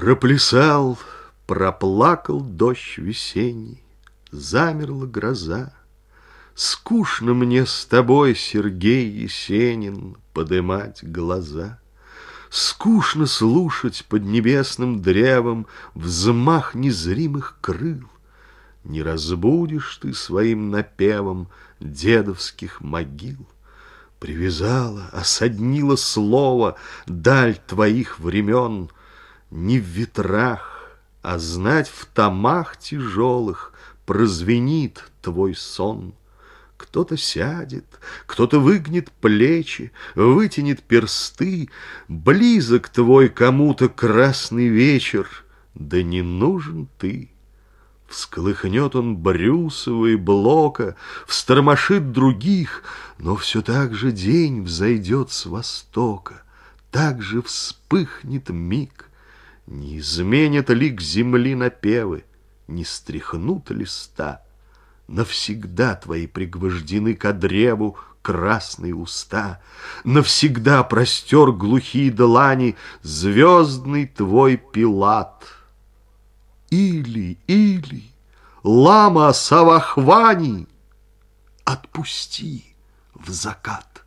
Проплясал, проплакал дождь весенний, Замерла гроза. Скучно мне с тобой, Сергей Есенин, Подымать глаза. Скучно слушать под небесным древом Взмах незримых крыл. Не разбудишь ты своим напевом Дедовских могил. Привязала, осаднила слово Даль твоих времен — не в ветрах, а знать в томах тяжелых Прозвенит твой сон. Кто-то сядет, кто-то выгнет плечи, Вытянет персты, Близок твой кому-то красный вечер, Да не нужен ты. Всколыхнет он Брюсова Блока, Встормошит других, Но все так же день взойдет с востока, Так же вспыхнет миг. Не изменят ли к земли напевы, Не стряхнут листа? Навсегда твои пригвождены ко древу красные уста, Навсегда простер глухие длани Звездный твой Пилат. Или, или, лама Савахвани, Отпусти в закат.